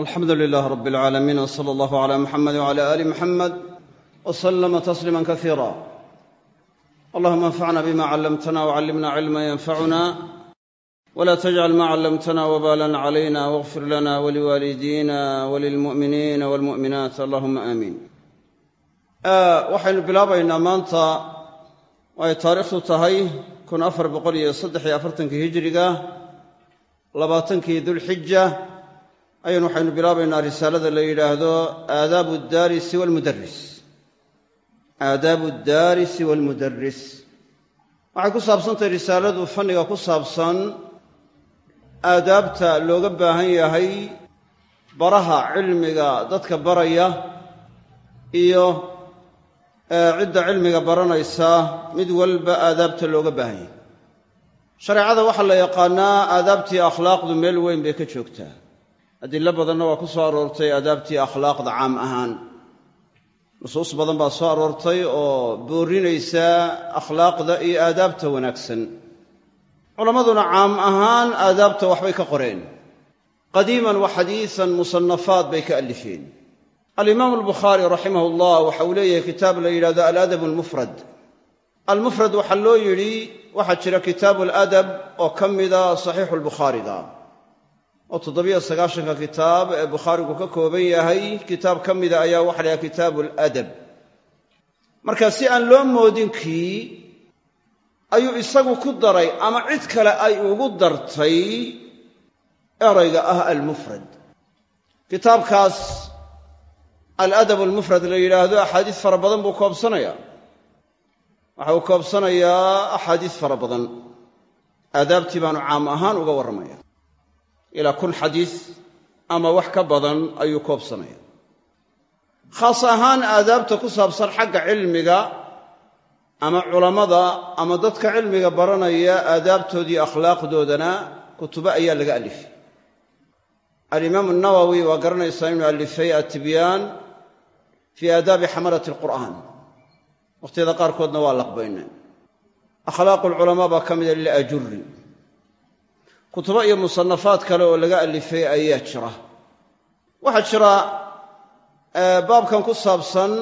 alxamdu lilaah rab alcaalamiin w sala allahu cala muxamed wcala aali muxamed w slama tasliima kasiira allahuma anfacna bima callamtana wcallimna cilma yanfacuna wla tajcal ma callamtana wbalan calayna wاغfir lana waliwaalidina walilmu'miniina walmu'minaat allahuma aamiin waxaynu bilaabaynaa maanta ay taariikhdu tahay kun afar boqol iyo saddex iyo afartankii hijiriga labaatankii dulxija ayaynu waxaynu bilaabaynaa risaalada la yidhaahdo aadaabu daarisi walmudaris aadaabu daarisi walmudaris waxay ku saabsantahay risaaladu fanniga ku saabsan aadaabta looga baahan yahay baraha cilmiga dadka baraya iyo cidda cilmiga baranaysa mid walba aadaabta looga baahan yahay. Shareecada waxaa la yaqaanaa aadaabtii akhlaaqdu meel weyn bay ka joogtaa adilo badanna waa ku soo aroortay aadaabtii akhlaaqda caam ahaan. Nusuus badan baa soo aroortay oo boorinaysa akhlaaqda iyo aadaabta wanaagsan. Culammaduna caam ahaan aadaabta waxbay ka qoreen. Qadiiman wa xadiisan musannafaad bay ka alifeen. Alimaamu albukhaari raximah llah waxa uu leeyahay kitaab la yidhahdo aladab almufrad. Almufrad waxaa loo yidhi waxaa jira kitaabu aladab oo ka mida saxiixu lbukhaariga oo toddobiyo sagaashanka kitaab ee bukhaarigu ka kooban yahay kitaab ka mida ayaa waxa lahaha kitaabu aladab marka si aan loo moodin kii ayuu isagu ku daray ama cid kale ay ugu dartay erayga ah almufrad kitaabkaas aladab almufrad la yidhaahdo axaadiis fara badan buu koobsanayaa. Waxa uu koobsanayaa axaadiis fara badan. Aadaabtii baanu caam ahaan uga warramaya ilaa kun xadiis ama wax ka badan ayuu koobsanaya. Khaas ahaan aadaabta ku saabsan xagga cilmiga ama culammada ama dadka cilmiga baranaya aadaabtoodii akhlaaqdoodana kutubo ayaa laga alifay. Alimaamu nawowi waa garanaysaa inuu alifay atibyaan fii aadaabi xamalati alqur'aan. Wakhtiyada qaarkoodna waa laqbaynay akhlaaqu lculamaa baa ka mida lilaajuri kutubo iyo musanafaad kale oo laga alifay ayaa jira. Waxaa jira baabkan ku saabsan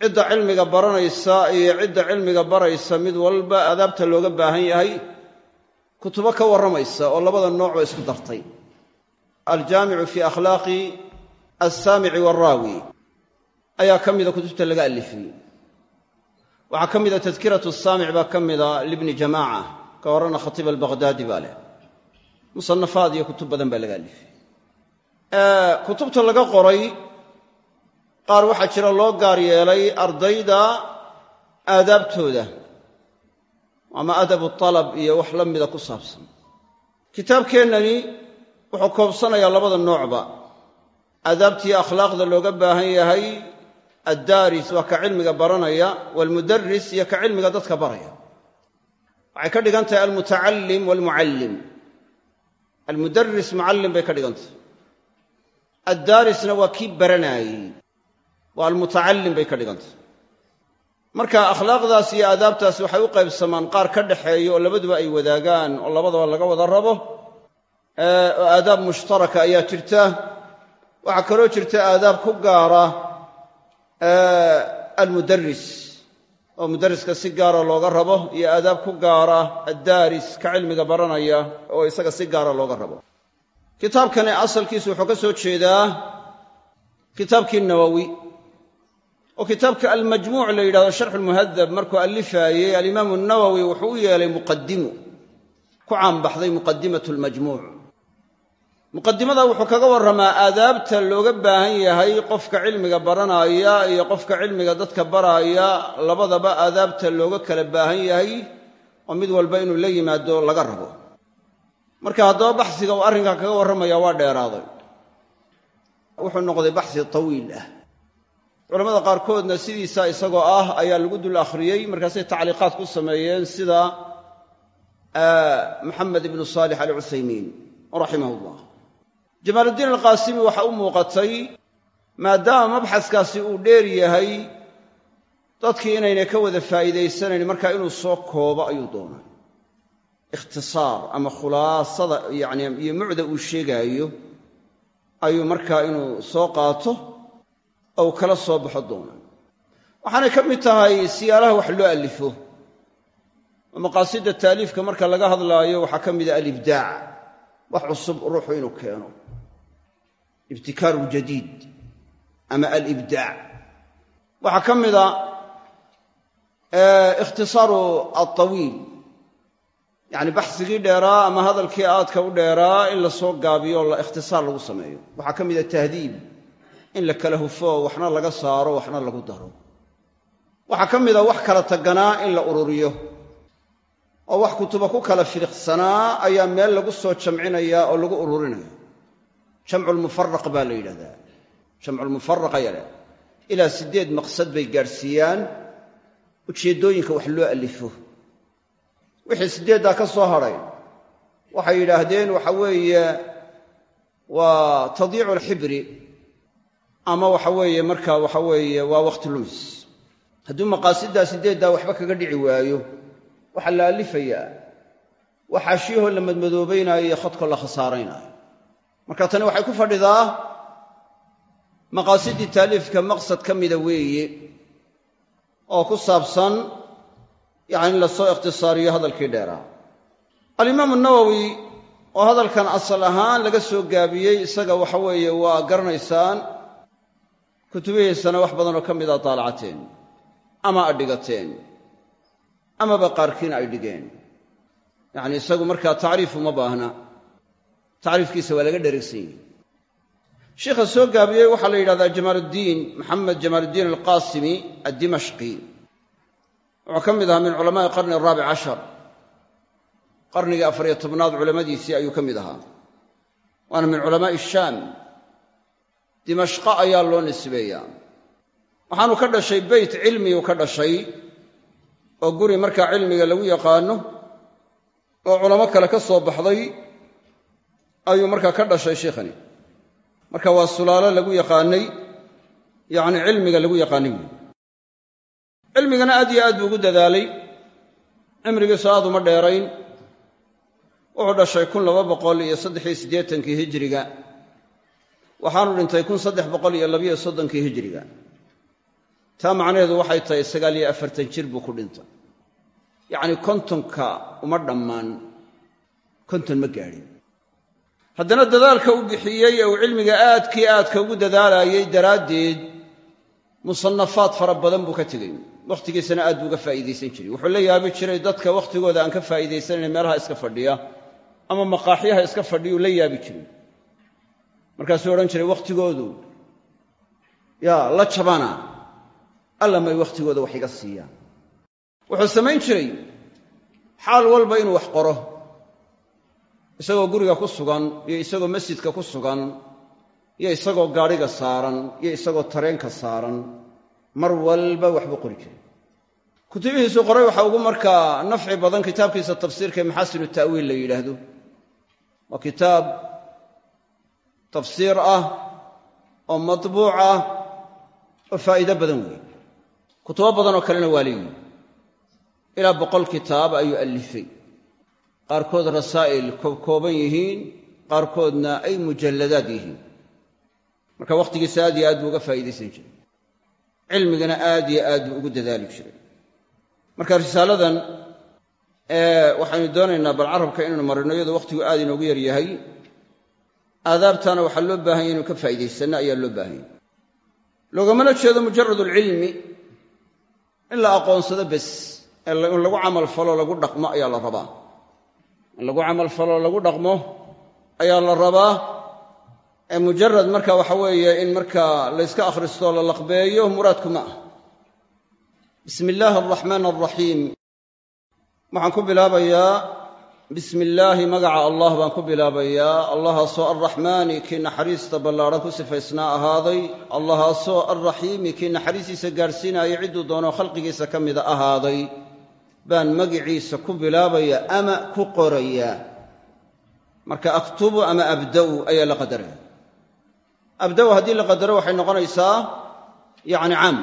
cidda cilmiga baranaysa iyo cidda cilmiga baraysa mid walba aadaabta looga baahan yahay kutubo ka warramaysa oo labada noocba isku dartay. Aljaamicu fi akhlaaqi alsaamici waalraawi ayaa ka mida kutubta laga alifay waxaa ka mida tadkiratu saamic baa ka mida libni jamaaca ka horana khatiib albaqhdaadi baa leh. Musanafaad iyo kutub badan baa laga alifay. Kutubta laga qoray qaar waxaa jira loo gaar yeelay ardayda aadaabtooda ama adabu talab iyo wax la mida ku saabsan. Kitaabkeennani wuxuu koobsanayaa labada noocba. Aadaabtii akhlaaqda looga baahan yahay addaaris waa ka cilmiga baranaya waalmudaris iyo ka cilmiga dadka baraya waxay ka dhigan tahay almutacallim waalmucallim almudaris mucallim bay ka dhigan tahay addaarisna waa kii baranaayey waa almutacallim bay ka dhigan tahay marka akhlaaqdaas iyo aadaabtaas waxay u qaybsamaan qaar ka dhaxeeya oo labaduba ay wadaagaan oo labadaba laga wada rabo oo aadaab mushtaraka ayaa jirta. Waxaa kaloo jirta aadaab ku gaara almudaris oo mudariska si gaara looga rabo iyo aadaab ku gaara addaaris ka cilmiga baranaya oo isaga si gaara looga rabo. Kitaabkani asalkiisu wuxuu ka soo jeedaa kitaabkii nawowi oo kitaabka almajmuuc la yidhahdo sharxu lmuhadab markuu alifaayey alimaamu nawowi wuxuu u yeelay muqadimu ku caanbaxday muqadimatu lmajmuuc muqadimada wuxuu kaga warramaa aadaabta looga baahan yahay qofka cilmiga baranaya iyo qofka cilmiga dadka baraaya labadaba aadaabta looga kala baahan yahay oo mid walba inuu la yimaado laga rabo. Marka haddaba baxsiga uu arrinkaa kaga warramaya waa dheeraaday. Wuxuu noqday baxsi tawiil ah. Culamada qaarkoodna sidiisa isagoo ah ayaa lagu dul akhriyey markaasay tacliiqaad ku sameeyeen sida maxamed ibnu saalix alcuthaymiin raximah llah jamaaluddiin alqaasimi waxa u muuqatay maadaama mabxaskaasi uu dheer yahay dadkii inaynay ka wada faa'iidaysanayn markaa inuu soo koobo ayuu doonay. Ikhtisaar ama khulaasada yacni iyo mucda uu sheegaayo ayuu markaa inuu soo qaato ou kala soo baxo doona waxaanay ka mid tahay siyaalaha wax loo alifo oo maqaasida taaliifka marka laga hadlaayo waxaa ka mida alibdaac wax cusub ruuxu inuu keeno ibtikaaru ljadiid ama alibdaac. Waxaa ka mida ikhtisaaru altawiil yacni baxsigii dheeraa ama hadalkii aadka u dheeraa in la soo gaabiyo o ikhtisaar lagu sameeyo. Waxaa ka mida tahdiib in la kala hufo waxna laga saaro waxna lagu daro. Waxaa ka mida wax kala taganaa in la ururiyo. Oo wax kutuba ku kala firiqsanaa ayaa meel lagu soo jamcinaya oo lagu ururinaya jamculmufaraq baa la yidhahdaa. Jamculmufaraq ayaa la ilaa siddeed maqsad bay gaadhsiiyaan ujeeddooyinka wax loo alifo. Wixii siddeeddaa ka soo hadhay waxay yidhaahdeen waxa weeye waa tadiicu alxibri ama waxa weeye marka waxa weeye waa waqti lumis hadduu maqaasidaa siddeeddaa waxba kaga dhici waayo waxaa la alifayaa waa xaashiyahoo la madmadoobaynaayo iyo khadkoo la khasaaraynaayo marka tani waxay ku fadhidaa maqaasidii taaliifka maqsad ka mida weeye oo ku saabsan yacni in la soo ikhtisaariyo hadalkii dheeraa alimaamu nawowi oo hadalkan asal ahaan laga soo gaabiyey isaga waxa weeye waa garanaysaan kutubihiisana wax badanoo ka mida daalacateen ama adhigateen amaba qaarkiin ay dhigeen. Yacni isagu markaa tacriif uma baahna tacriifkiisa waa laga dheregsan yihi sheikha soo gaabiyey waxaa la yidhahdaa jamaaluddiin maxamed jamaaluddiin alqaasimi addimashqi. Wuxuu ka mid ahaa min culamaai qarni araabic cashar. Qarnigii afariyo tobnaad culammadiisii ayuu ka mid ahaa. Waana min culamaa'i shaam. Dimashqa ayaa loo nisbeeyaa. Waxaanu ka dhashay beyt cilmiyuu ka dhashay oo guri markaa cilmiga lagu yaqaano oo culamo kale ka soo baxday ayuu markaa ka dhashay sheikhani. Marka waa sulaalo lagu yaqaanay yacni cilmiga lagu yaqaanay wey cilmigana aad iyo aad buu ugu dadaalay. Cimrigiisu aad uma dheerayn. Wuxuu dhashay kun laba boqol iyo saddexiyo siddeetankii hijiriga. Waxaanu dhintay kun saddex boqol iyo labiyo soddonkii hijiriga. Taa macnaheedu waxay tahay sagaal iyo afartan jir buu ku dhintay. Yacni kontonka uma dhammaan. Konton ma gaadhin haddana dadaalka u bixiyey ee uu cilmiga aadkii aadka ugu dadaalaayey daraaddeed musannafaad fara badan buu ka tegey. Wakhtigiisana aad buu uga faa'iidaysan jiray. Wuxuu la yaabi jiray dadka wakhtigooda aan ka faa'iidaysanayn meelaha iska fadhiya ama maqaaxyaha iska fadhiyuu la yaabi jiray. Markaasuu odhan jiray wakhtigoodu yaa la jabana alla may wakhtigooda wax iga siiyaan. Wuxuu samayn jiray xaal walba inuu wax qoro isagoo guriga ku sugan iyo isagoo masjidka ku sugan iyo isagoo gaadhiga saaran iyo isagoo tareenka saaran mar walba waxbuu qori jiray kutubihiisu qoray waxaa ugu markaa nafci badan kitaabkiisa tafsiirka ee maxaasinu ta'wiil la yidhaahdo. Waa kitaab tafsiir ah oo matbuuc ah oo faa'iido badan weeye. Kutubo badanoo kalena waa leeyihi ilaa boqol kitaab ayuu allifay qaarkood rasaa'il koobkooban yihiin qaarkoodna ay mujalladaad yihiin. Marka wakhtigiisa aad iyo aad buu uga faa'iidaysan jiray. Cilmigana aad iyo aad buu ugu dadaali jiray. Marka risaaladan waxaynu doonaynaa bal carabka inaynu marino iyadoo wakhtigu aad inoogu yar yahay aadaabtaana waxaa loo baahan ya inu ka faa'iidaysanno ayaa loo baahanya loogamana jeedo mujarad alcilmi in la aqoonsado bes in lagu camal falo lagu dhaqmo ayaa la rabaa lagu camal falo lagu dhaqmo ayaa la rabaa. Ee mujarad marka waxa weeye in marka layska akhristo la laqbeeyo muraadku ma ah bismi illaahi araxmaan araxiim waxaan ku bilaabayaa bismi illaahi magaca allah baan ku bilaabayaa. Allahaasoo alraxmaani kii naxariista ballaadhan ku sifaysnaa ahaaday. Allahaasoo alraxiimi kii naxariistiisa gaadhsiinaya cidduu doono khalqigiisa ka mida ahaaday baan magiciisa ku bilaabaya ama ku qorayaa marka aktubu ama abda'u ayaa la qadaraya abda'u haddii la qadaro waxay noqonaysaa yacni caam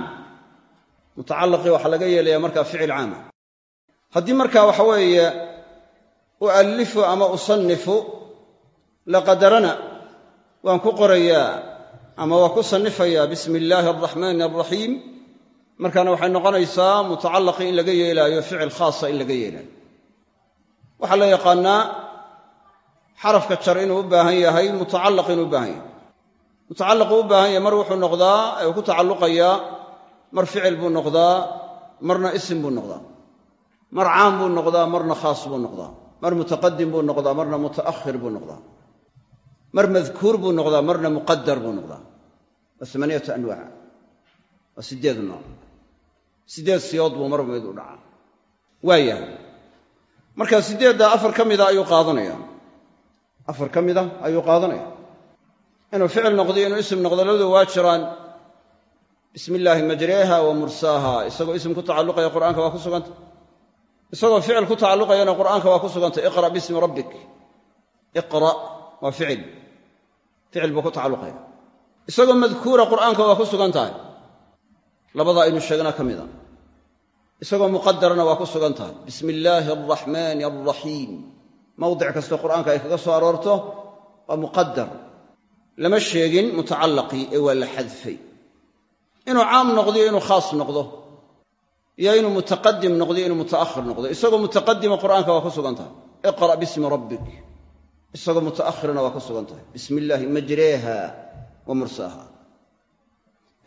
mutacallaqii waxaa laga yeelaya markaa ficil caama haddii markaa waxa weeye uallifu ama usanifu la qadarana waan ku qorayaa ama waa ku sannifayaa bismi illaahi araxmaani araxiim markaana waxay noqonaysaa mutacallaqi in laga yeelaayo ficil khaasa in laga yeelaayo. Waxaa la yaqaannaa xarafka jar inuu u baahan yahay mutacallaq inuu u baahan yahay. Mutacallaqu u baahan yahay mar wuxuu noqdaa ee ku tacalluqayaa mar ficil buu noqdaa marna isim buu noqdaa. Mar caam buu noqdaa marna khaas buu noqdaa. Mar mutaqadim buu noqdaa marna muta'ahir buu noqdaa. Mar madkuur buu noqdaa marna muqadar buu noqdaa. Waa amaniyatu anwaac. Waa sideed nooc sideed siyood buu marba mid u dhacaa. Waayahay marka sideeddaa afar ka mida ayuu qaadanaya afar ka mida ayuu qaadanaya inuu ficil noqdo inuu isim noqdo labadu waa jiraan. Bismi illaahi majreeha wa mursaaha. Isagoo isim ku tacalluqaya qur'aanka waa ku suganta. Isagoo ficil ku tacalluqayana qur'aanka waa ku suganta. Iqra' bismi rabbik. Iqra' waa ficil. Ficil buu ku tacalluqaya. Isagoo madkuura qur'aanka waa ku sugan tahay labada aynu sheegna ka mida. Isagoo muqadarana waa ku sugan tahay. Bismi illaahi alraxmaani alraxiim mawdic kastoo qur'aanka ay kaga soo aroorto waa muqadar lama sheegin mutacallaqii ee waa la xadfay. Inuu caam noqdo iyo inuu khaas noqdo. Iyo inuu mutaqadim noqdo iyo inuu muta'ahir noqdo. Isagoo mutaqadima qur'aanka waa ku sugan tahay. Iqra' bismi rabbik. Isagoo muta'ahirana waa ku sugan tahay. Bismi illaahi majreeha wa mursaaha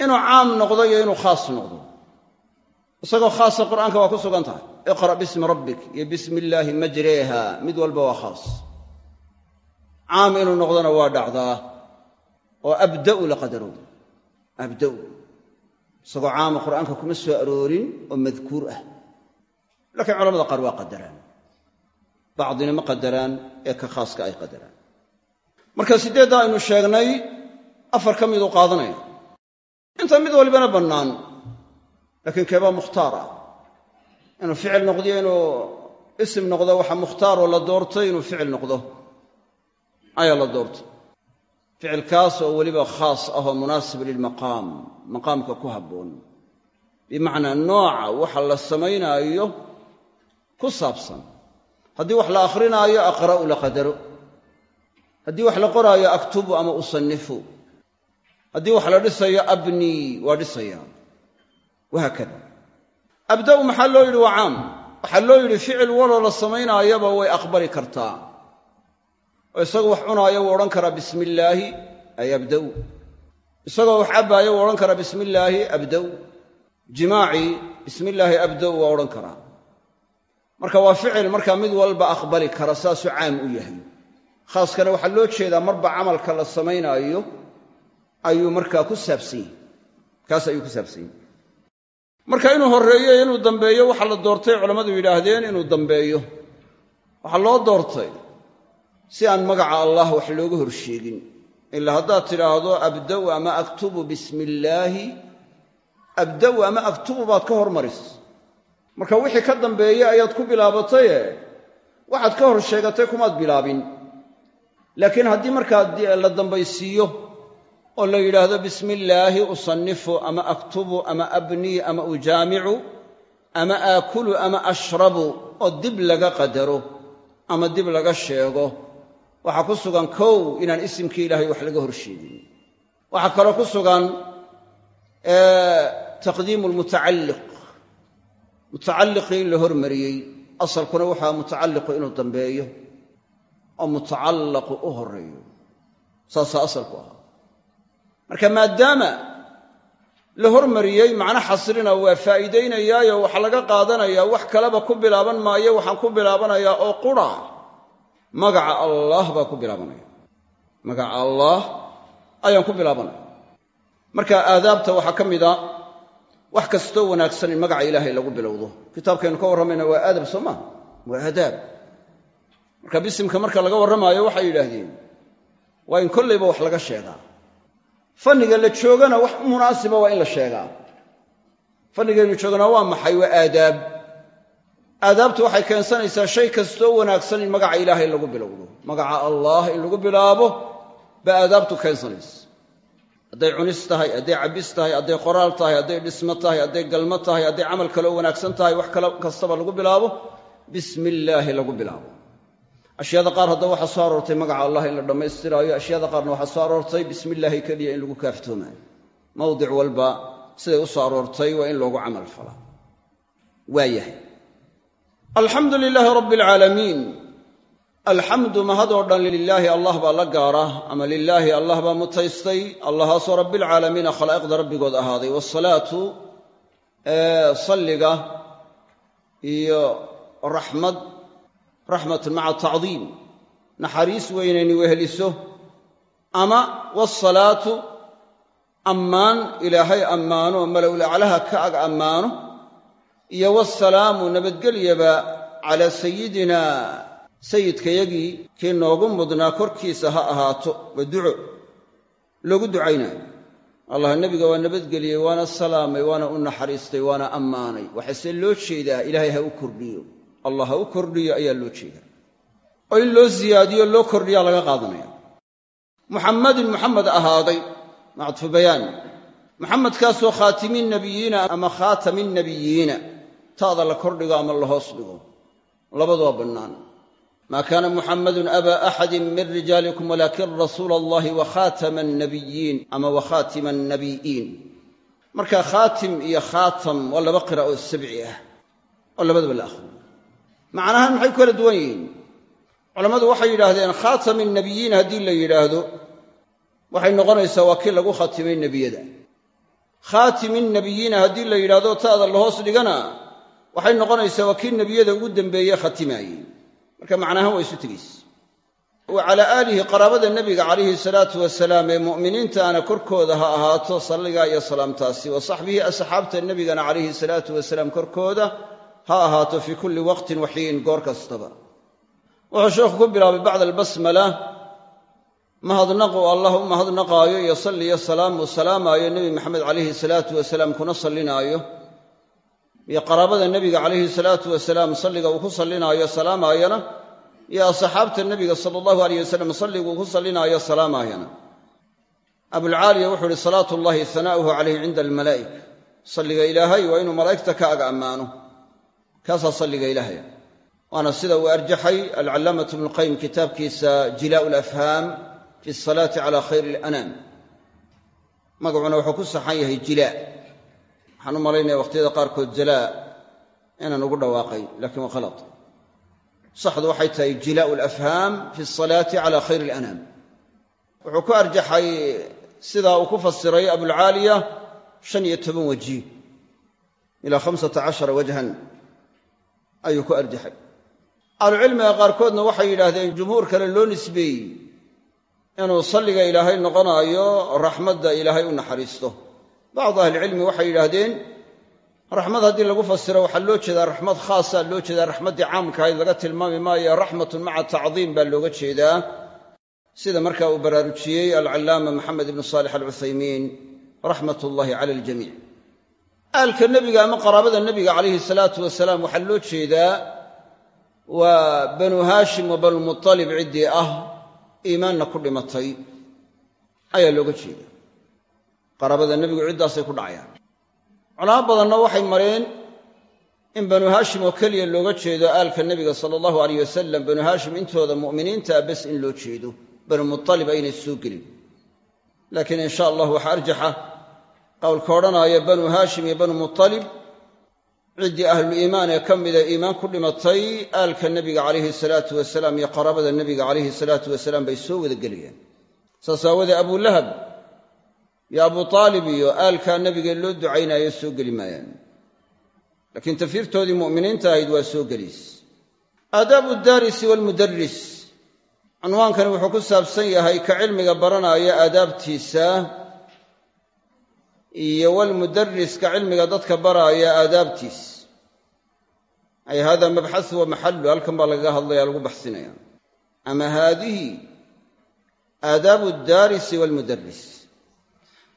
inuu caam noqdo iyo inuu khaas noqdo. Isagoo khaasa qur'aanka waa ku sugan tahay. Iqra' bismi rabbik iyo bismi illaahi majreeha. Mid walba waa khaas. Caam inuu noqdona waa dhacdaa. Oo abda'u la qadarow abda'u. Isagoo caama qur'aanka kuma soo aroorin oo madkuur ah. Laakiin culamada qaar waa qadaraan. Bacdina ma qadaraan ee ka khaaska ay qadaraan. Marka siddeeddaa aynu sheegnay afar ka miduu qaadanaya inta mid walbana bannaan laakiin keebaa mukhtaar ah inuu ficil noqdiyo inuu isim noqdo waxa mukhtaaroo la doortay inuu ficil noqdo ayaa la doortay ficilkaas oo weliba khaas ah oo munaasib lilmaqaam maqaamka ku habboon bimacnaa nooca waxa la samaynaayo ku saabsan haddii wax la akhrinaayo aqra'u la qadaro haddii wax la qoraayo aktubu ama usannifu haddii wax la dhisayo abnii waa dhisaya. Wahaakada abda'u maxaa loo yidhi? Waa caam. Waxaa loo yidhi ficil waloo la samaynaayaba way aqbali kartaa. Oo isagoo wax cunaayo wuu odhan karaa bismi illaahi ay abda'u. Isagoo wax cabbaayo wuu odhan karaa bismi illaahi abda'u. Jimaacii bismi illaahi abda'u waa odhan karaa. Marka waa ficil markaa mid walba aqbali kara saasuu caam u yahay. Khaaskana waxaa loo jeedaa marba camalka la samaynaayo ayuu markaa ku saabsan yahy kaas ayuu ku saabsan yahy marka inuu horreeyo inuu dambeeyo waxaa la doortay culammadu yidhaahdeen inuu dambeeyo. Waxaa loo doortay si aan magaca allah wax looga hor sheegin. Ilaa haddaad tidhaahdo abda'u ama aktubu bismi illaahi abda'u ama aktubu baad ka hormaris. Marka wixii ka dambeeye ayaad ku bilaabataye waxaad ka hor sheegatay kumaad bilaabin. Laakiin haddii markaa la dambaysiiyo oo la yidhaahdo bismi illaahi usannifu ama aktubu ama abnii ama ujaamicu ama aakulu ama ashrabu oo dib laga qadaro ama dib laga sheego. Waxaa ku sugan kow inaan isimkii ilaahay wax laga hor sheegin. Waxaa kaloo ku sugan taqdiimu lmutacalliq mutacalliqii in la hormariyey asalkuna waxaa mutacalliqu inuu dambeeyo oo mutacallaqu u horeeyo saasaa asalku ahaa marka maadaama la hormariyey macno xasrina waa faa'iidaynayaayo waxaa laga qaadanayaa wax kaleba ku bilaaban maayo waxaan ku bilaabanayaa oo qura. Magaca allaah baa ku bilaabanaya. Magaca allaah ayaan ku bilaabanaya. Marka aadaabta waxaa ka mida wax kastoo wanaagsan in magaca ilaahay lagu bilowdo. Kitaabkaynu ka warramayna waa aadab soo maa waa aadaab. Marka bisimka marka laga warramaayo waxay yidhaahdeen waa in kollayba wax laga sheegaa fanniga la joogana wax munaasiba waa in la sheegaa. Fannigaynu jooganaa waa maxay? Waa aadaab. Aadaabtu waxay keensanaysaa shay kastoo wanaagsan in magaca ilaahay lagu bilowdo. Magaca allaah in lagu bilaabo baa aadaabtu keensanaysa. Hadday cunis tahay hadday cabis tahay hadday qoraal tahay hadday dhismo tahay hadday galmo tahay hadday camal kaleo wanaagsan tahay wax kale kastaba lagu bilaabo bismi illaahi lagu bilaabo ashyaada qaar haddaba waxaa soo aroortay magaca allah in la dhammaystiraayo ashyaada qaarna waxaa soo aroortay bismi illaahi keliya in lagu kaaftoomayo mawdic walba siday u soo aroortay waa in loogu camal falaa waa alxamdu lilaahi rabbi alcaalamiin alxamdu mahadoo dhan lilaahi allah baa la gaara ama lilaahi allah baa mutaystay. Allahaasoo rabbilcaalamiina khalaa'iqda rabbigood ahaaday. Wasalaatu salliga iyo raxmad raxmatun maca tacdiim. Naxariis weynayni weheliso ama wasalaatu ammaan ilaahay ammaano malowlaclaha ka ag ammaano. Iyo wasalaamu nabadgelyaba calaa sayidina sayidkayagii kii noogu mudnaa korkiisa ha ahaato waa duco loogu ducaynaayo allah nebiga waa nabadgeliyey waana salaamay waana u naxariistay waana ammaanay. Waxaase loo jeedaa ilaahay ha u kordhiyo allah u kordhiyo ayaa loo jeedaa. Oo in loo siyaadiyo loo kordhiyaa laga qaadanaya. Muxammadin muxamed ahaaday macdfu bayaan. Muxamedkaasoo khaatimi nabiyiina ama khaatami nabiyiina taada la kordhigo ama la hoos dhigo labaduba bannaan. Maa kaana muxammadun abaa axadin min rijaalikum walaakin rasuula allahi wa khaatama annabiyiin ama wa khaatima annabiyiin marka khaatim iyo khaatam waa laba qira oo sabci ah oo labadaba la akhriyo macnahaan maxay ku kala duwan yihiin? Culammadu waxay yidhaahdeen khaatami annabiyiin haddii la yidhaahdo waxay noqonaysaa waa kii lagu khatimay nebiyada. Khaatimi nabiyiina haddii la yidhahdo taada la hoos dhigana waxay noqonaysaa waa kii nebiyada ugu dembeeye khatimaayey marka macnahaan waa isu tegayse wa calaa aalihi qaraabada nebiga calayhi salaatu wasalaam ee mu'miniintaana korkooda ha ahaato salligaa iyo salaamtaasi wa saxbihi asxaabta nebigana calayhi salaatu wasalaam korkooda ha ahaato fii kulli waqtin waxiin goor kastaba. Wuxuu sheekhu ku bilaabay bacda albasmala mahadnaqu allah u mahadnaqaayo iyo salli iyo salaam uu salaamaayo nebi maxamed calayhi salaatu wasalaam kuna sallinaayo. Iyo qaraabada nebiga calayhi salaatu wasalaam salliga uu ku sallinaayo salaamaayana. Iyo asxaabta nebiga sala allahu alayh wasalam salliga uu ku sallinaayo salaamaayana. Abulcaaliya wuxuu ihi salaatu llahi hanaa'uhu calayhi cinda almalaa'ika salliga ilaahay waa inuu malaa'igta ka ag ammaano kaasaa salliga ilaahaya. Waana sida uu arjaxay alcallaamatu ibnuqayim kitaabkiisa jilaa'u alafhaam fi asalaati cala khayri alanaam magacuna wuxuu ku saxan yahay jilaa. Waxaan u malaynaya waqhtiyada qaarkood jalaa inaan ugu dhawaaqay lakiin waa khalad. Saxdu waxay tahay jilaa'u alafhaam fi asalaati cala khayri alanaam wuxuu ku arjaxay sidaa uu ku fasiray abulcaaliya shan iyo toban waji ilaa khamsata cashara wajhan ayuu ku arjaxay. Ahlucilmiga qaarkoodna waxay yidhaahdeen jumhuur kale loo nisbeeyey inuu salliga ilaahay noqonaayo raxmadda ilaahay u naxariisto. Bacdu ahlicilmi waxay yidhaahdeen raxmad haddii lagu fasiro waxaa loo jeedaa raxmad khaasa loo jeedaa raxmaddii caamkahayd laga tilmaami maayo raxmatun maca tacdiim baa looga jeedaa. Sida markaa uu baraarujiyey alcallaama maxamed ibnu saalix alcuthaymiin raxmat ullaahi cala aljamiic aalka nebiga ama qaraabada nebiga calayhi salaatu wasalaam waxaa loo jeedaa waa banu haashim wa banumutalib ciddii ah iimaanna ku dhimatay. Ayaa looga jeeda qaraabada nebigu ciddaasay ku dhacayaan. Culamo badanna waxay mareen in banu haashim oo keliya looga jeedo aalka nebiga sala allahu alayh wasalam banu haashim intooda mu'miniintaa bes in loo jeedo. Banu aynay soo gelin. Laakiin insha allah waxaa arjaxa qowlka odhanaaya banu haashim iyo banu mutalib ciddii ahluliimaan ee ka mida iimaan ku dhimatay aalka nebiga calayhi salaatu wasalaam iyo qaraabada nebiga calayhi salaatu wasalaam bay soo wada gelayaan saas aawadee abulahab iyo abu aalib iyo aalkaa nebiga loo ducaynaayo soo geli maayaan. Laakiin tafiirtoodii mu'miniinta ahayd waa soo geliys aadaabu daarisi waalmudaris cunwaankani wuxuu ku saabsan yahay ka cilmiga baranaya aadaabtiisa iyo walmudariska cilmiga dadka baraaya aadaabtiis ay hada mabxasu wa maxalu halkan baa lagaga hadlaya lagu baxsinaya ama haadihi aadaabu daarisi walmudaris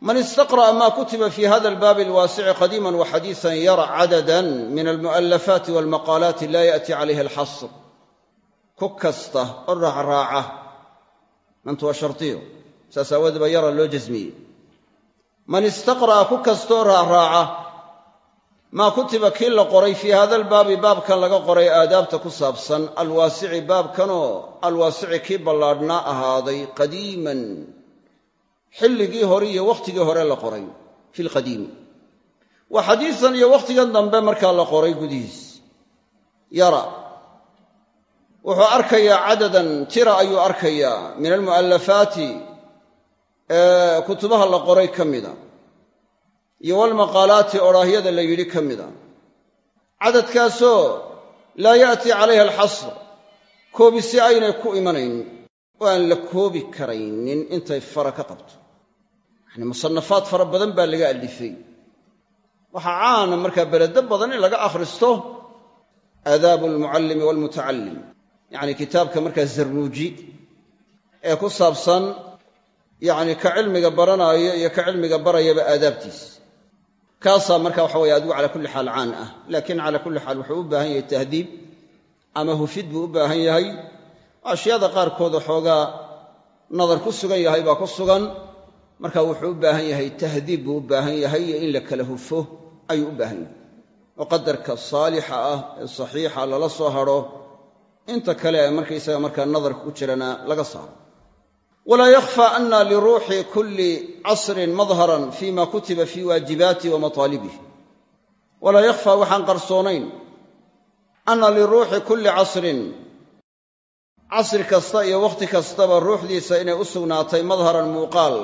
man istaqra'a ma kutiba fi hada albaabi alwaasici qadiima waxadiisan yara cadadan min almu'alafaati walmaqaalaati la ya'ti calayha alxasr ku kasta oo raacraaca mantu waa shardiyo saas baa yara loo jasmiyey man istaqra'a ku kastoo raacraaca maa kutiba kii la qoray fii hada albaabi baabkan laga qoray aadaabta ku saabsan alwaasici baabkanoo alwaasici kii ballaadhnaa ahaaday qadiiman. Xilligii hore iyo wakhtigii hore la qoray fi lqadiimi wa xadiisan iyo wakhtigan dambe markaa la qoray gudihiis. Yara wuxuu arkayaa cadadan tira ayuu arkayaa min almu'alafaati kutubaha la qoray ka mida iyo walmaqaalaati odhaahyada la yidhi ka mida cadadkaasoo laa ya'tii calayha alxasr koobisi aynay ku imanayn oo aan la koobi karaynin intay fara ka qabto. Yacni musanafaad fara badan baa laga alifay. Waxaa caana markaa beledo badan in laga akhristo aadaabu almucallimi waalmutacallim yacni kitaabka markaa zarnuuji ee ku saabsan yacni ka cilmiga baranaayo iyo ka cilmiga barayaba aadaabtiis. Kaasaa marka waxa weye adigu cala kulli xaal caan ah. Laakiin cala kulli xaal wuxuu u baahan yahay tahdiib ama hufid buu u baahan yahay. Ashyaada qaarkood xoogaa nadar ku sugan yahay baa ku sugan. Marka wuxuu u baahan yahay tahdiib buu u baahan yahay iyo in la kala hufo ayuu u baahan yahay. Oo qadarka saalixa ah ee saxiixa lala soo hadho inta kale ee markaysaga markaa nadarka ku jirana laga saaro walaa yakhfa ana liruuxi kulli casrin madharan fima kutiba fii waajibaati wa mataalibih walaa yakhfa waxaan qarsoonayn ana liruuxi kulli casrin casri kasta iyo wakhti kastaba ruuxdiisa inay u sugnaatay madharan muuqaal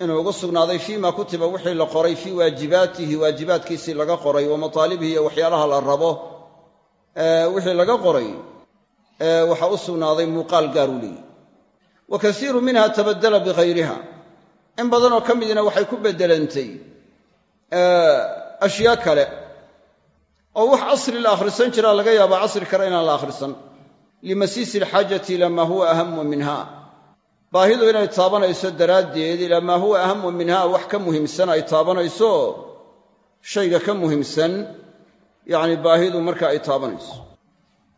inuu ugu sugnaaday fiima kutiba wixii la qoray fii waajibaatihi waajibaadkiisii laga qoray wa mataalibihi iyo waxyaalaha la rabo wixii laga qoray waxaa u muuqaal gaaruu leeyi wa kasiiru minha tabadala bihayriha in badanoo ka midna waxay ku beddelantay ashyaa kale oo wax casri la akhrisan jiraa laga yaaba casri kale inaan la akhrisan. Limasiisi alxaajati ilaa maa huwa ahamu minha baahidu inay taabanayso daraaddeed ilaa maa huwa ahamu minha wax ka muhiimsan ay taabanayso shayga ka muhiimsan yacni baahidu marka ay taabanayso.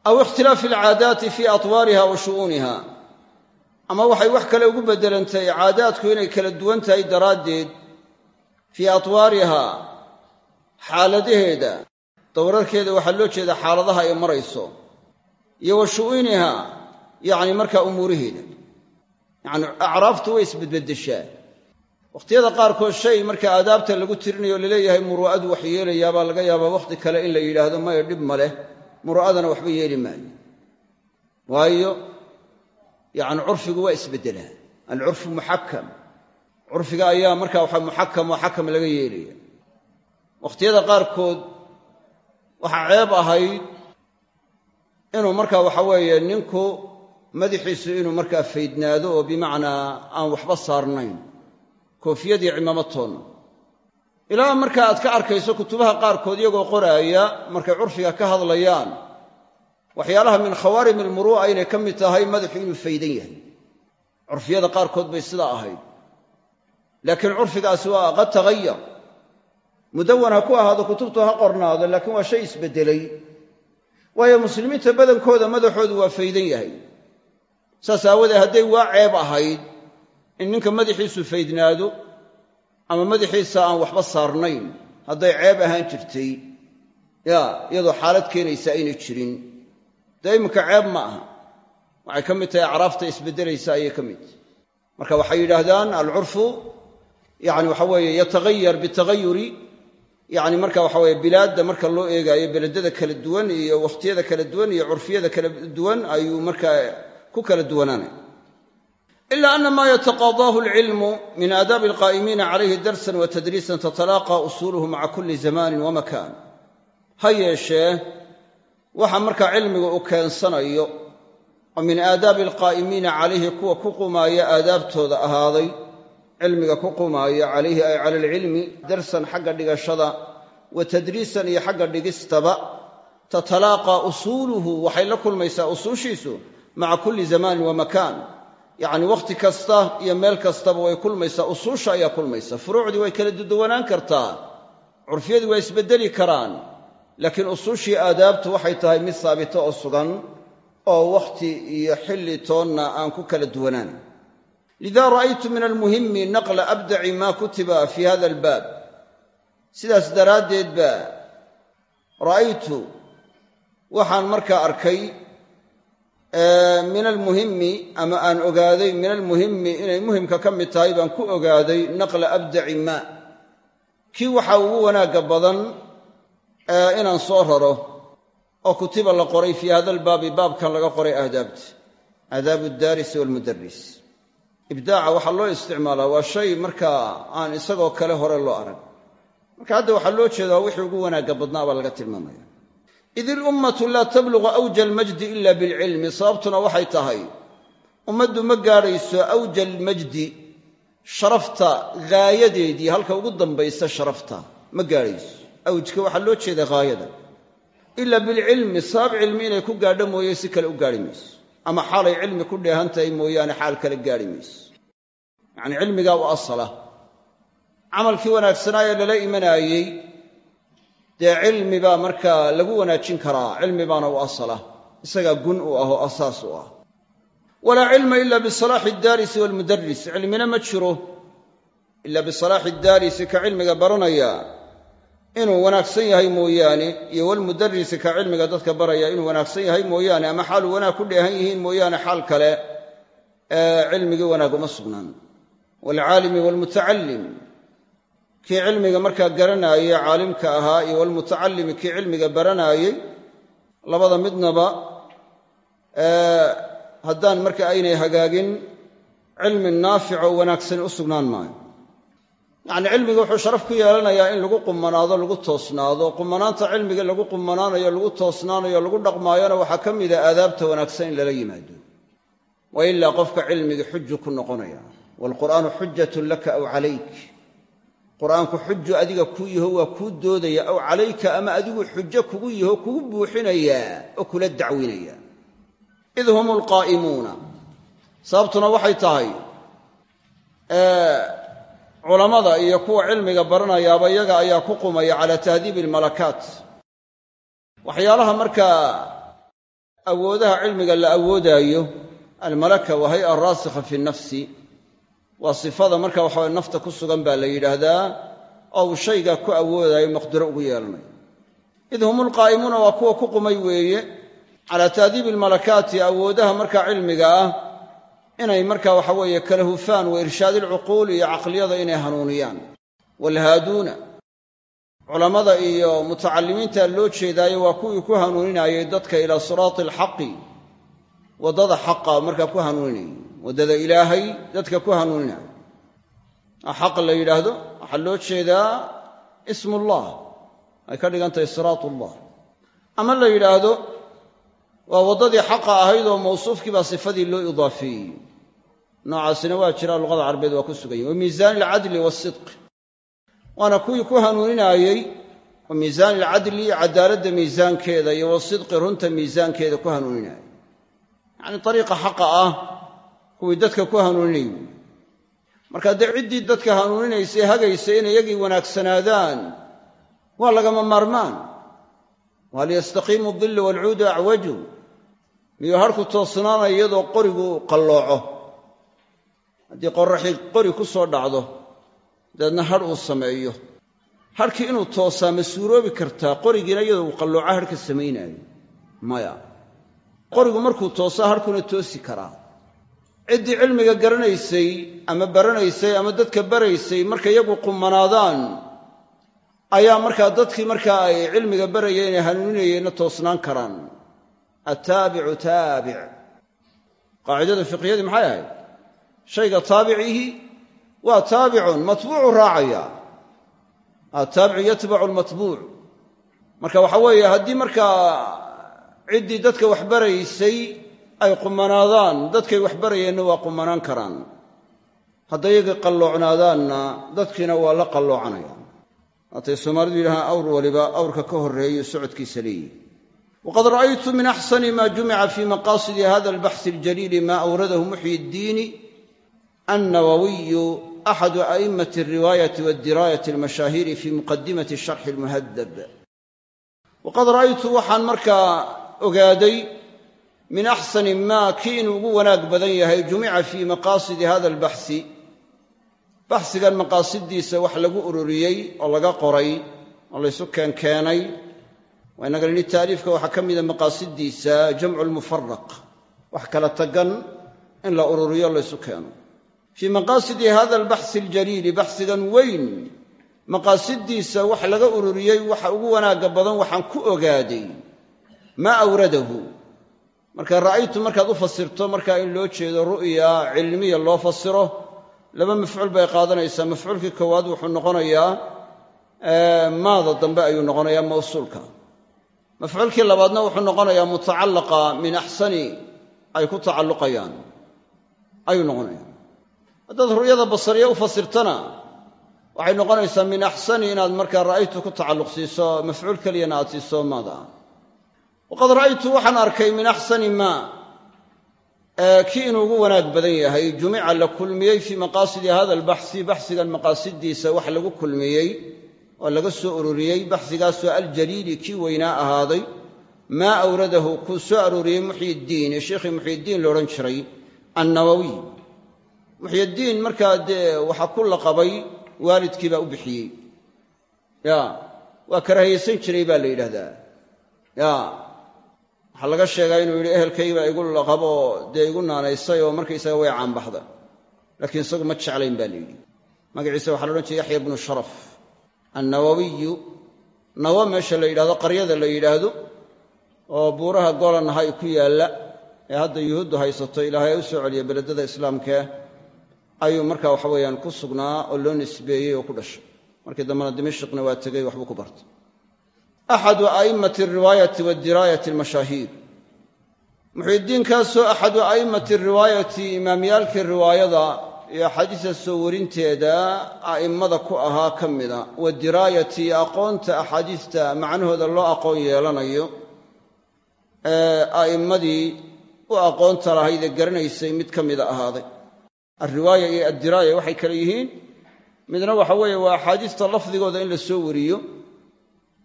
Aw ikhtilaafi alcaadaati fii atwaariha wa ama waxay wax kale ugu beddelantay caadaadku inay kala duwan tahay daraaddeed fii atwaariha xaaladaheeda. Dowrarkeeda waxaa loo jeedaa xaaladaha ay marayso iyo wa shu'uuniha yacni markaa umuuriheeda yacni acraaftu way isbedbeddeshaa. Wakhtiyada qaarkood shay marka aadaabta lagu tirinayo la leeyahay muru'adu wax yeelayaa baa laga yaabaa wakhti kale in la yidhaahdo maya dhib ma leh. Muru'adana waxba yeeli maayo. Waayo yacni curfigu waa isbeddelaa alcurfu muxakam. Curfiga ayaa markaa waxa muxakam oo xakam laga yeelaya wakhtiyada qaarkood waxaa ceeb ahayd inuu markaa waxa weeye ninku madaxiisu inuu markaa faydnaado oo bimacnaa aan waxba saarnayn. Koofiyadii cimaamatoonna ilaa markaa aad ka arkayso kutubaha qaarkood iyagoo qoraaya markay curfiga ka hadlayaan waxyaalaha min khawaarim almuru'a inay ka mid tahay madaxu inuu faydan yahay. Curfiyada qaarkood bay sidaa ahayd. Laakiin curfigaasi waa qad tagayar mudawan ha ku ahaado kutubtu ha qornaado laakiin waa shay isbeddelay waayo muslimiinta badankooda madaxoodu waa faydan yahay. Saas aawadee hadday waa ceeb ahayd in ninka madaxiisu faydnaado ama madaxiisa aan waxba saarnayn hadday ceeb ahaan jirtay ya iyadoo xaalad keenaysa aynay jirin dee iminka ceeb ma aha. Waxay ka mid tahay acraafta isbeddelaysa ayay ka mid. Tahay marka waxay yidhaahdaan alcurfu yani waxa weeye yatahayar bitahayuri yani marka waxa weye bilaadda marka loo eegaayo beledada kala duwan iyo wakhtiyada kala duwan iyo curfiyada kala duwan ayuu markaa ku kala duwanaanay. Ila ana ma yataqadaahu alcilmu min aadaabi alqaa'imiina calayhi darsan wa tadriisan tatalaaqa usuluhu maca kulli zamanin wa makan ha waxa markaa cilmiga uu keensanayo oo min aadaabi alqaa'imiina calayhi kuwa ku qumaaya aadaabtooda ahaaday cilmiga ku qumaaya calayhi ay cala alcilmi darsan xagga dhigashada wa tadriisan iyo xagga dhigistaba tatalaaqa usuuluhu waxay la kulmaysaa usuushiisu maca kulli zamanin wa makaan. Yacni wakhti kasta iyo meel kastaba way kulmaysaa usuusha ayaa kulmaysa furuucdii way kala duduwanaan kartaa curfiyadii waa isbeddeli karaan laakiin usuushii aadaabtu waxay tahay mid saabito oo sugan oo wakhti iyo xilli toonna aan ku kala duwanaan. Lida ra'aytu min almuhimi naqla abdaci ma kutiba fi hada albaab. Sidaas daraaddeed ba ra'aytu waxaan markaa arkay min almuhimi ama aan ogaaday min almuhimi inay muhimka ka mid tahay baan ku ogaaday naqla abdaci maa. Kii waxa ugu wanaagga badan inaan soo raro oo kutiba la qoray fii hada albaabi baabkan laga qoray aadaabta aadaabu daarisi walmudaris ibdaaca waxaa loo isticmaalaa waa shay markaa aan isagoo kale hore loo arag. Marka hadda waxaa loo jeedaa wixii ugu wanaagga badnaa baa laga tilmaamaya. Id ilummatu laa tablugu awja almajdi ila bilcilmi sababtuna waxay tahay ummaddu ma gaadhayso awja almajdi sharafta gaayadeedii halka ugu dambaysa sharafta ma gaadhayso awjka waxaa loo jeeda haayada ila bilcilmi sabab cilmi inay ku gaadho mooye si kale u gaadhi mayso. Ama xaalay cilmi ku dheehan tahay mooyaane xaal kale gaadhi mayso. Yacnii cilmigaa u asala. Camalkii wanaagsanaa ee lala imanaayey dee cilmi baa markaa lagu wanaajin karaa. Cilmi baana u asala. Isagaa gun u ah oo asaas u ah. Walaa cilma ila bisalaaxi daarisi waalmudaris cilmina ma jiro. Ila bisalaaxi daarisi ka cilmiga baranaya inuu wanaagsan yahay mooyaane iyo walmudarisi ka cilmiga dadka baraya inuu wanaagsan yahay mooyaane ama xaaluu wanaag ku dheehan yihiin mooyaane xaal kale cilmigii wanaag uma sugnaan waalcaalimi waalmutacallim kii cilmiga markaa garanaayey caalimka ahaa iyo walmutacallimi kii cilmiga baranaayey labada midnaba haddaan marka aynay hagaagin cilmi naafic oo wanaagsan u sugnaan maayo yacnii cilmiga wuxuu sharaf ku yeelanayaa in lagu qumanaado lagu toosnaado. Qumanaanta cilmiga lagu qumanaanayo lagu toosnaanayo lagu dhaqmaayona waxaa ka mida aadaabta wanaagsan in lala yimaado. Wa ilaa qofka cilmiga xuju ku noqonaya. Waalqur'aanu xujatun laka aw calayk. Qur'aanku xuju adiga kuu yaho waa kuu doodaya. Aw calayka ama adigu xujo kugu yaho kugu buuxinayaa oo kula dacwinaya. Id hum alqaa'imuuna sababtuna waxay tahay culammada iyo kuwa cilmiga baranayaaba iyaga ayaa ku qumaya calaa tahdiibi almalakaat. Waxyaalaha markaa awoodaha cilmiga la awoodaayo almalaka waa hay'a raasikha fi nafsi. Waa sifada marka waxawa nafta ku sugan baa la yidhaahdaa oo uu shaygaa ku awoodayo maqdiro ugu yeelanayo id hum alqaa'imuuna waa kuwa ku qumay weeye. Calaa tahdiibi almalakaati awoodaha markaa cilmiga ah inay marka waxa weeye kala hufaan wa irshaadi alcuquul iyo caqliyada inay hanuuniyaan. Waalhaaduuna culammada iyo mutacallimiinta loo jeedaayo waa kuwii ku hanuuninayay dadka ilaa siraati alxaqi waddada xaqa markaa ku hanuuninayay waddada ilaahay dadka ku hanuuninaya xaq la yidhaahdo waxaa loo jeedaa ismullah ay ka dhigan tahay siraatullah. Ama la yidhaahdo waa waddadii xaqa ahayd oo mawsuufkii baa sifadii loo idaafeeyey noocaasina waa jiraa luqada carabeed waa ku sugan yahy wa miisaani alcadli waasidq waana kuwii ku hanuuninaayey wa miisaani alcadli cadaaladda miisaankeeda iyo wasidqi runta miisaankeeda ku hanuuninayay yacni ariiqa xaqa ah kuwii dadka ku hanuuninayay buui marka dee ciddii dadka hanuuninaysay hagaysa inay iyagii wanaagsanaadaan waa lagama maarmaan. Wahal yastaqiimu dillu waalcuudu acwaju. Miyuu harku toosnaanaya iyadoo qorigu qallooco haddii qorraxi qori ku soo dhacdo dabeedna hadh uu sameeyo. Hadhkii inuu toosaa ma suuroobi kartaa qorigiina iyadoo uu qallooco hadhka samaynaayo? Maya. Qorigu markuu toosaa hadhkuna toosi karaa. Ciddii cilmiga garanaysay ama baranaysay ama dadka baraysay markay iyagu qumanaadaan ayaa markaa dadkii markaa ay cilmiga barayeen ee hanuuninayeenna toosnaan karaan. Attaabicu taabic. Qaacidada fiqhiyadii maxay ahayd shayga taabicihi waa taabicun matbuucu raacaya. Attaabicu yatbacu almatbuuc. Marka waxa weeye haddii markaa ciddii dadka wax baraysay ay qumanaadaan dadkay wax barayeenna waa qumanaan karaan. Hadday iyagii qalloocnaadaanna dadkiina waa la qalloocanayaan waatay soomaalidu yidhahaan awr waliba awrka ka horreeyo socodkiisa leeyihi waqad ra'aytu min axsani ma jumica fi maqaasidi hada albaxsi aljaliili ma awradahu muxyi annawawiyu axadu a'immati alriwaayati waaldiraayati almashaahiiri fi muqadimati sharxi almuhadab waqad ra'aytu waxaan markaa ogaaday min axsani maa kii inuu ugu wanaag badan yahay jumica fii maqaasidi hada albaxsi baxsigan maqaasidiisa wax lagu ururiyey oo laga qoray oo laysu keenkeenay waa inaga nidhi taaliifka waxaa ka mida maqaasidiisa jamcu lmufaraq wax kala tagan in la ururiyo laysu keeno fii maqaasidi hada albaxsi aljaliili baxsigan weyn maqaasidiisa wax laga ururiyey waxa ugu wanaagga badan waxaan ku ogaaday maa awradahu marka ra'aytu markaad u fasirto markaa in loo jeedo ru'ya cilmiya loo fasiro laba mafcuul bay qaadanaysaa mafcuulkii koowaad wuxuu noqonayaa maada dambe ayuu noqonayaa mawsuulka mafcuulkii labaadna wuxuu noqonayaa mutacallaqa min axsani ay ku tacalluqayaan ayuu noqonaya haddaad ru'yada basariye u fasirtana waxay noqonaysaa min axsani inaad markaa ra'aytu ku tacalluq mafcuul keliyana aad siiso maada. Waqad ra'aytu waxaan arkay min axsani maa kii inuu ugu wanaag badan yahay jumica la kulmiyey fii maqaasidi hada albaxsi baxsigan maqaasidiisa wax lagu kulmiyey oo laga soo ururiyey baxsigaasoo aljaliili kii weynaa ahaaday maa awradahu kuu soo arooriyey muxyiddiin ee sheikhii muxyiddiin la odhan jiray annawowiy muxyiddiin markaa dee waxaa ku laqabay waalidkii baa u bixiyey. Ya waa karaahiyaysan jiray baa la yidhaahdaa. Ya waxaa laga sheegaa inuu yidhi ehelkaybaa igu laqabo dee igu naanaysay oo markaysaga way caanbaxda. Laakiin isagu ma jeclayn baa la magaciisa waxa la odhan jiray yaxya bnu sharaf. Annawawiyu nawo meesha la yidhahdo qaryada la yidhaahdo oo buuraha golanhay ku yaalla ee hadda yuhuuddu haysato ilaahay ay u soo celiya beledada islaamkee ayuu markaa waxa weeyaan ku sugnaa oo loo nisbeeyey oo ku dhashay. Markii dambena dimashqna waa tegey waxbuu ku bartay. Axadu a'immati alriwaayati waddiraayati almashaahiir muxidiinkaasoo axadu a'immati riwaayati imaamyaalkii riwaayada iyo axaadiista soo warinteeda a'immada ku ahaa ka mida wadiraayati iyo aqoonta axaadiista macnahooda loo aqoon yeelanayo ee a'immadii u aqoonta lahayd ee garanaysay mid ka mida ahaaday alriwaaya iyo addiraaya waxay kale yihiin. Midna waxa weeye waa axaadiista lafdigooda in la soo wariyo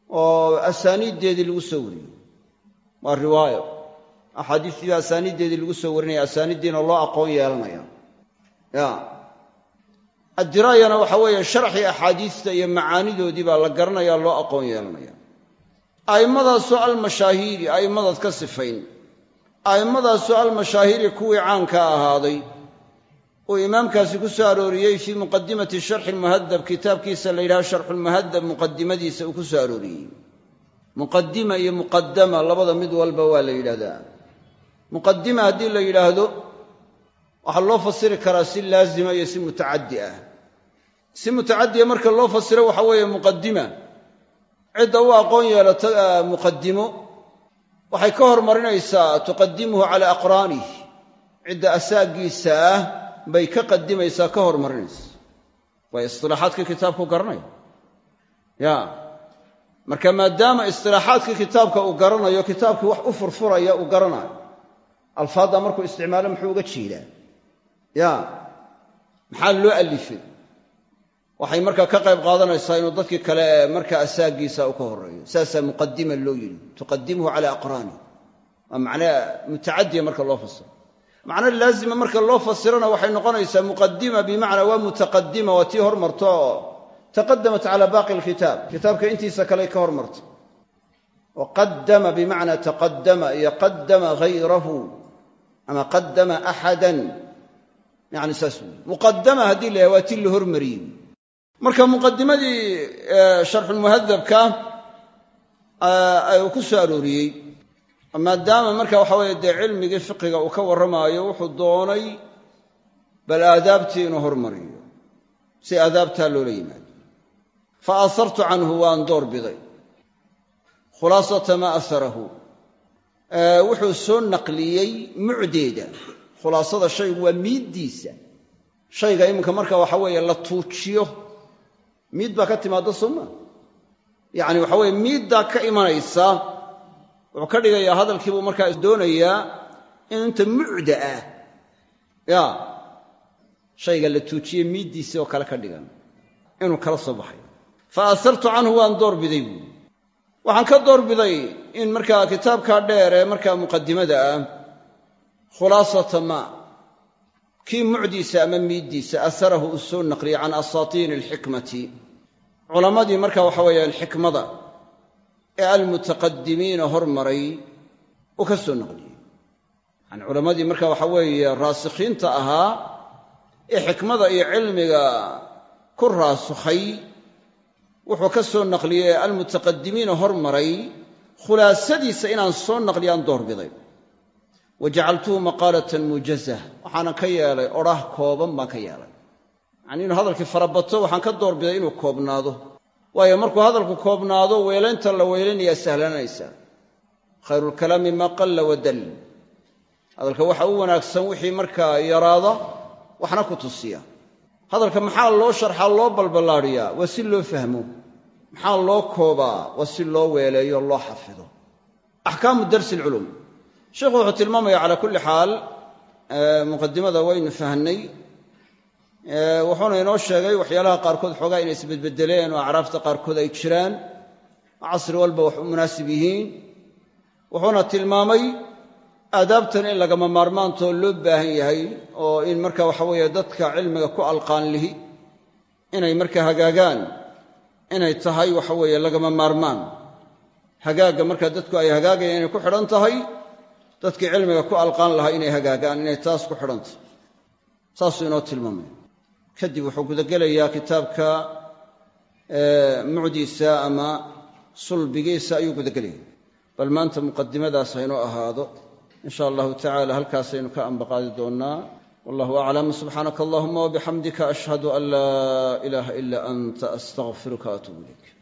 oo asaaniiddeedii lagu soo wariyo. Waa riwaayo. Axaadiistiiba asaaniiddeedii lagu soo warinaya asaaniiddiina loo aqoon yeelanaya. Ya. Addiraayana waxa weeye sharxii axaadiista iyo macaanidoodii baa la garanaya loo aqoon yeelanaya. A'immadaasoo almashaahiiri a'immadaad ka sifayn. A'immadaasoo almashaahiiri kuwii caanka ahaaday uu imaamkaasi ku soo arooriyey fii muqadimati sharxi lmuhadab kitaabkiisa la yidhaha sharxulmuhadab muqadimadiisa uu ku soo arooriyey. Muqadima iyo muqadama labada mid walba waa la yidhahdaa. Muqadima haddii la yidhaahdo waxaa loo fasiri karaa si laazima iyo si mutacaddi ah. Si mutacadiya marka loo fasiro waxa weeye muqadima cidda u aqoon yeelata muqadimo waxay ka hormarinaysaa tuqadimuhu calaa aqraanih cidda asaagiisa ah bay ka qadimaysaa ka hormarinaysa. Waayo istilaaxaadkii kitaabku garanaya ya. Marka maadaama istilaaxaadkii kitaabka uu garanayo kitaabkii wax u furfuraya uu garanayo. Alfaadda markuu isticmaalo muxuu uga jeedaa ya. Maxaa loo alifay? Waxay markaa ka qayb qaadanaysaa inuu dadkii kale ee markaa asaagiisa u ka horeeyo saasaa muqadima loo yidhi. Tuqadimuhu cala aqraani. Waa macnaa mutacadiya marka loo fasiro macno laazima marka loo fasirona waxay noqonaysaa muqadima bimacnaa waa mutaqadima waa tii hormarto. Oo taqadamat cala baaqi alkitaab. Kitaabka intiisa kale ka hormartay oo qadama bimacnaa taqadama iyo qadama hayrahu ama qadama axadan yani saas wey muqadama haddii la yahay waa tii la hormariyey. Marka muqadimadii sharxulmuhadabka uu ku soo arooriyey maadaama marka waxa weeye dee cilmigii fiqiga uu ka warramaayo wuxuu doonay bal aadaabtii inuu hormariyo si aadaabtaa loola yimaado. Fa asartu canhu waan door biday. Khulaasata maa asarahu wuxuu soo naqliyey mucdeeda. Khulaasada shaygu waa miiddiisa. Shayga iminka marka waxa weeye la tuujiyo. Miid baa ka timaadda sooma yacni waxa weye miiddaa ka imanaysa wuxuu ka dhigayaa hadalkiibuu markaa doonayaa in inta mucda ah ya shayga la tuujiye miiddiisii oo kale ka dhigan inuu kala soo baxay. Fa asartu canhu waan door biday buui waxaan ka door biday in markaa kitaabkaa dheer ee markaa muqadimada ah khulaasata maa kii mucdiisa ama miiddiisa asarahu uu soo naqliyey can asaatiini alxikmati. Culammadii marka waxa weeyaan xikmada ee almutaqadimiina hormaray uu ka soo naqliyey. Yani culammadii marka waxa weeye raasikhiinta ahaa ee xikmada iyo cilmiga ku raasukhay wuxuu ka soo naqliyey almutaqadimiina hormaray khulaasadiisa inaan soo naqliyaan doorbiday wa jacaltuhu maqaalatan muujaza waxaanan ka yeelay odhah kooban baan ka yeelay. Yacni inuu hadalkii farabato waxaan ka doorbiday inuu koobnaado waayo markuu hadalku koobnaado weelaynta la weelaynayaa sahlanaysaa khayrulkalaami maa qalla wadal hadalka waxa u wanaagsan wixii markaa yaraada waxna ku tusiya. Hadalka maxaa loo sharxaa loo balballaadhiyaa waa si loo fahmo. Maxaa loo koobaa? Waa si loo weeleeyo loo xafido. Axkaamu darsi alculuum sheikhu wuxuu tilmaamaya calaa kulli xaal muqadimada waynu fahnay wuxuuna inoo sheegay waxyaalaha qaarkood xoogaa inay isbedbedeleen oo acraafta qaarkood ay jiraan casri walba wax u munaasib yihiin. Wuxuuna tilmaamay aadaabtan in lagama maarmaantoo loo baahan yahay oo in marka waxa weeye dadka cilmiga ku alqaan lihi inay marka hagaagaan inay tahay waxa weeye lagama maarmaan. Hagaagga marka dadku ay hagaagayaan inay ku xidhan tahay dadkii cilmiga ku alqaan lahaa inay hagaagaan inay taas ku xidhan tahay. Saasuu inoo tilmaamaya kadib wuxuu gudagelayaa kitaabka mucdiisa ama sulbigiisa ayuu gudagelaya bal maanta muqadimadaas haynoo ahaado. In sha allahu tacala halkaasaynu ka ambaqaadi doonnaa. Wallahu aclam. Subxaanaka allahuma wabixamdika ashhadu an laa ilaaha ila anta astaqfiruka atuub ilayk